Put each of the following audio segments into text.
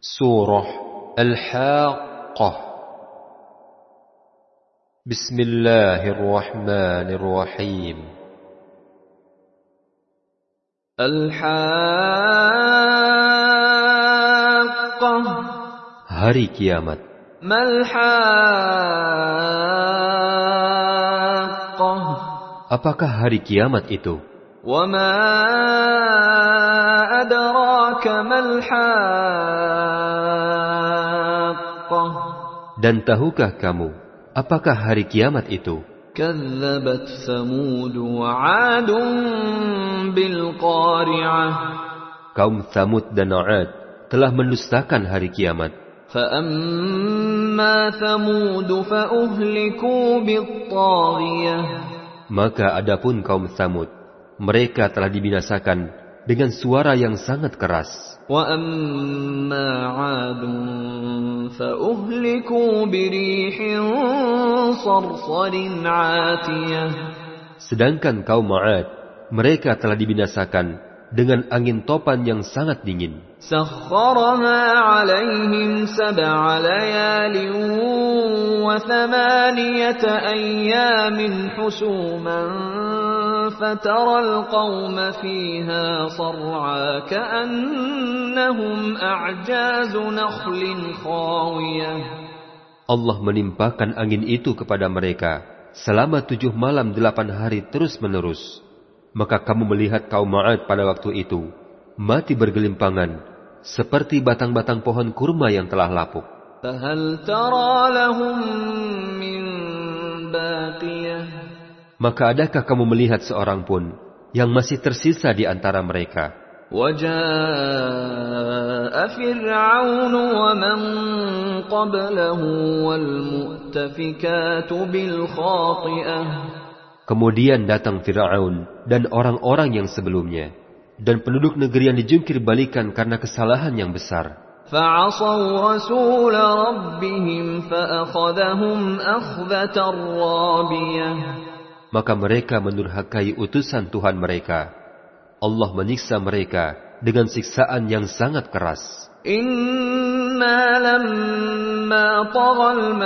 سورة الحاقة. بسم الله الرحمن الرحيم. الحاقة. Hari kiamat ما الحاقة؟ Apakah hari kiamat itu? وما Dan tahukah kamu apakah hari kiamat itu? Kaum Thamud dan Ad telah mendustakan hari kiamat. Maka adapun kaum Thamud, mereka telah dibinasakan dengan suara yang sangat keras. Sedangkan kaum Ma'ad, mereka telah dibinasakan dengan angin topan yang sangat dingin. سخرها عليهم سبع ليال وثمانية أيام حسوما فترى القوم فيها صرعى كأنهم أعجاز نخل خاوية Allah menimpakan angin itu kepada mereka selama tujuh malam delapan hari terus menerus. Maka kamu melihat kaum Ma'ad pada waktu itu mati bergelimpangan seperti batang-batang pohon kurma yang telah lapuk. فهل ترى لهم من باقية Maka adakah kamu melihat seorang pun yang masih tersisa di antara mereka? وجاء فرعون ومن قبله والمؤتفكات بالخاطئة Kemudian datang Fir'aun dan orang-orang yang sebelumnya, dan penduduk negeri yang dijungkir balikan karena kesalahan yang besar. فعصوا رسول ربهم فأخذهم أخذة رابية Maka mereka menurhakai utusan Tuhan mereka. Allah menyiksa mereka dengan siksaan yang sangat keras. إنا لما طغى الماء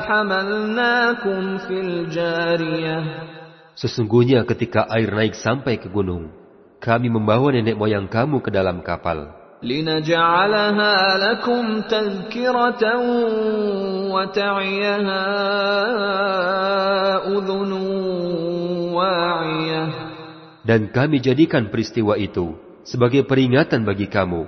حملناكم في الجارية Sesungguhnya ketika air naik sampai ke gunung, kami membawa nenek moyang kamu ke dalam kapal. لنجعلها لكم تذكرة وتعيها أذن واعية Dan kami jadikan peristiwa itu sebagai peringatan bagi kamu,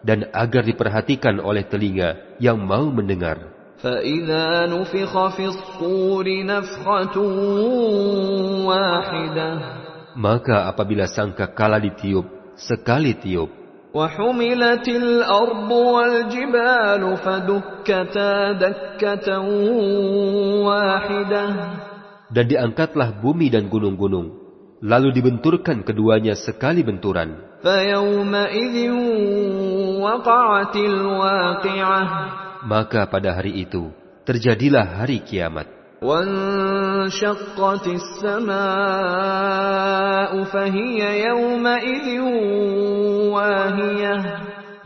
dan agar diperhatikan oleh telinga yang mau mendengar. فإذا نفخ في الصور نفخة واحدة Maka apabila sangka kala ditiup, sekali tiup, وحملت الأرض والجبال فدكتا دكة واحدة dan diangkatlah bumi dan gunung-gunung, lalu dibenturkan keduanya sekali benturan. فيومئذ وقعت الواقعة Maka pada hari itu, terjadilah hari kiamat. وانشقت السماء فهي يومئذ واهية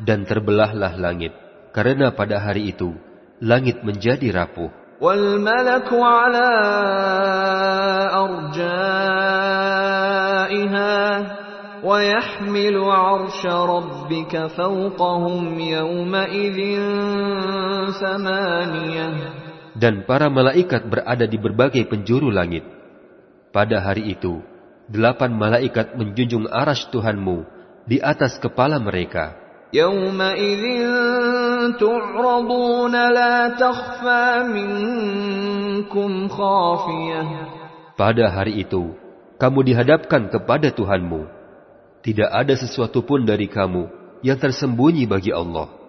Dan terbelahlah langit, karena pada hari itu, langit menjadi rapuh. والملك على أرجائها ويحمل عرش ربك فوقهم يومئذ ثمانية Dan para malaikat berada di berbagai penjuru langit. Pada hari itu, delapan malaikat menjunjung aras Tuhanmu di atas kepala mereka. يومئذ تعرضون لا تخفى منكم خافية Pada hari itu, kamu dihadapkan kepada Tuhanmu. Tidak ada sesuatu pun dari kamu yang tersembunyi bagi Allah.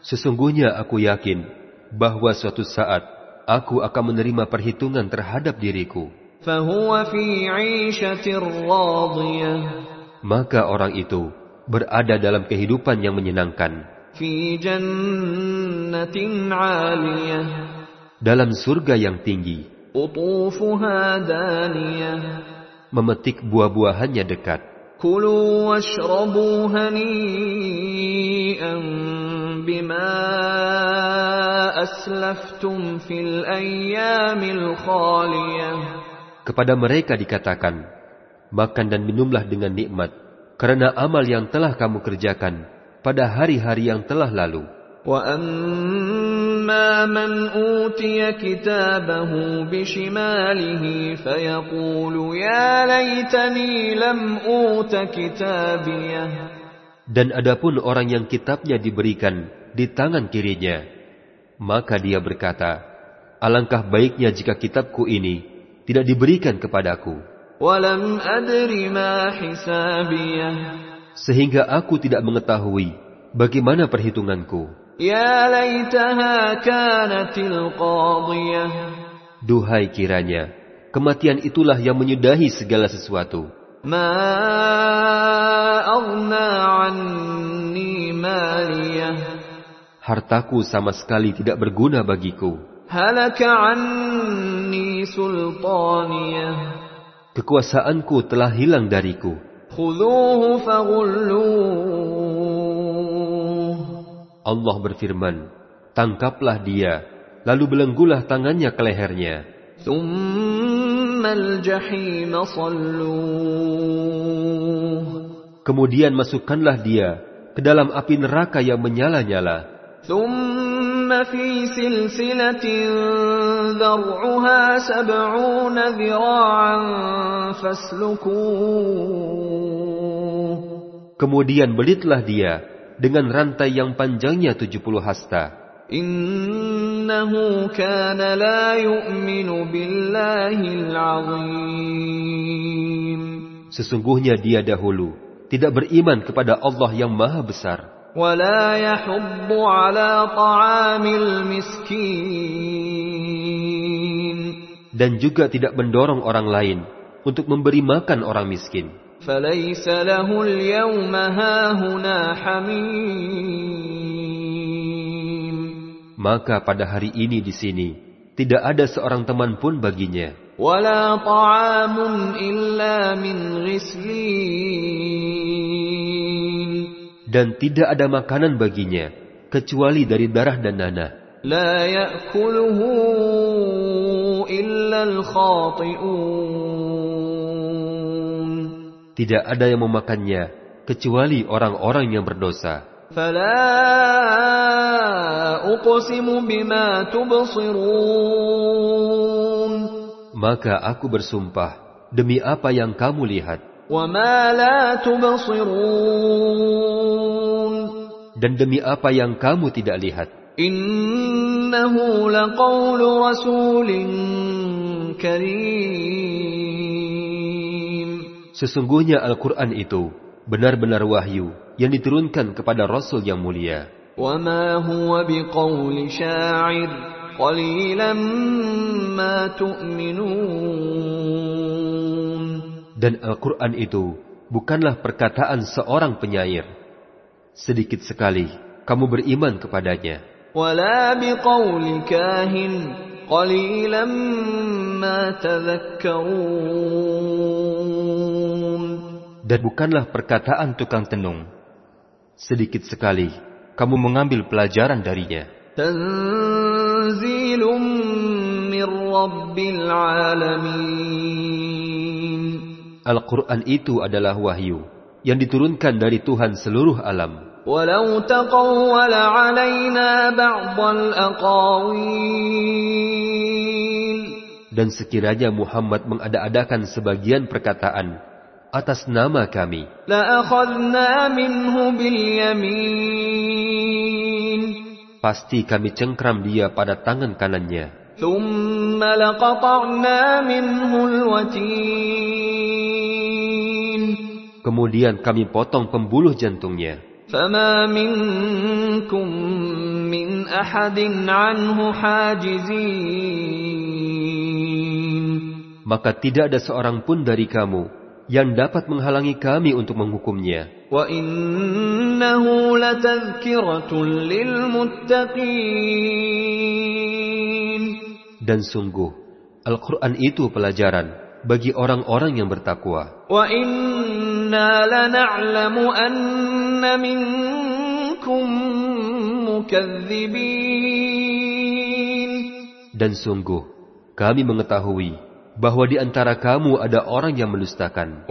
Sesungguhnya aku yakin bahwa suatu saat aku akan menerima perhitungan terhadap diriku. Maka orang itu berada dalam kehidupan yang menyenangkan. Dalam surga yang tinggi. Memetik buah-buahannya dekat. بما أسلفتم في الأيام الخالية Kepada mereka dikatakan, makan dan minumlah dengan nikmat, karena amal yang telah kamu kerjakan pada hari-hari yang telah lalu. وأما من أوتي كتابه بشماله فيقول يا ليتني لم أوت كتابيه dan adapun orang yang kitabnya diberikan di tangan kirinya, maka dia berkata, Alangkah baiknya jika kitabku ini tidak diberikan kepadaku. Sehingga aku tidak mengetahui bagaimana perhitunganku. Duhai kiranya, kematian itulah yang menyudahi segala sesuatu. ما أغنى عني ماليه Hartaku sama sekali tidak berguna bagiku. هلك عني سلطانيه Kekuasaanku telah hilang dariku. خذوه فغلوه Allah berfirman, Tangkaplah dia, lalu belenggulah tangannya ke lehernya. Kemudian masukkanlah dia ke dalam api neraka yang menyala-nyala. Kemudian belitlah dia dengan rantai yang panjangnya 70 hasta. إنه كان لا يؤمن بالله العظيم Sesungguhnya dia dahulu tidak beriman kepada Allah yang maha besar. ولا يحض على طعام المسكين Dan juga tidak mendorong orang lain untuk memberi makan orang miskin. فليس له اليوم هاهنا حميم Maka pada hari ini di sini, tidak ada seorang teman pun baginya. ولا طعام إلا من غسلين Dan tidak ada makanan baginya, kecuali dari darah dan nanah. لا يأكله إلا الخاطئون Tidak ada yang memakannya, kecuali orang-orang yang berdosa. Maka aku bersumpah demi apa yang kamu lihat? dan demi apa yang kamu tidak lihat. إنه لقول رسول كريم. Sesungguhnya Al-Quran itu benar-benar wahyu yang diturunkan kepada Rasul yang mulia. وما هو بقول شاعر قليلا ما تؤمنون Dan Al-Quran itu bukanlah perkataan seorang penyair. Sedikit sekali kamu beriman kepadanya. ولا بقول كاهن قليلا ما تذكرون dan bukanlah perkataan tukang tenung. Sedikit sekali kamu mengambil pelajaran darinya. Tanzilum min Rabbil Alamin. Al-Quran itu adalah wahyu yang diturunkan dari Tuhan seluruh alam. Walau taqawwal ba'dal. Dan sekiranya Muhammad mengada-adakan sebagian perkataan atas nama kami. Pasti kami cengkram dia pada tangan kanannya. Kemudian kami potong pembuluh jantungnya. Maka tidak ada seorang pun dari kamu yang dapat menghalangi kami untuk menghukumnya. Dan sungguh, Al-Quran itu pelajaran bagi orang-orang yang bertakwa. Dan sungguh, kami mengetahui bahwa di antara kamu ada orang yang melustakan.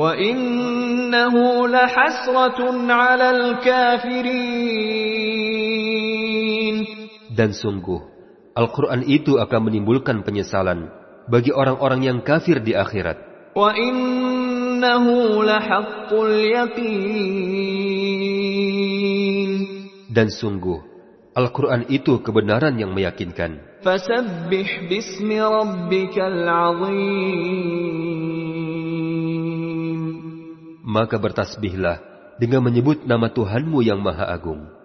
Dan sungguh, Al-Quran itu akan menimbulkan penyesalan bagi orang-orang yang kafir di akhirat. Dan sungguh, Al-Quran itu kebenaran yang meyakinkan. Maka bertasbihlah dengan menyebut nama Tuhanmu yang Maha Agung.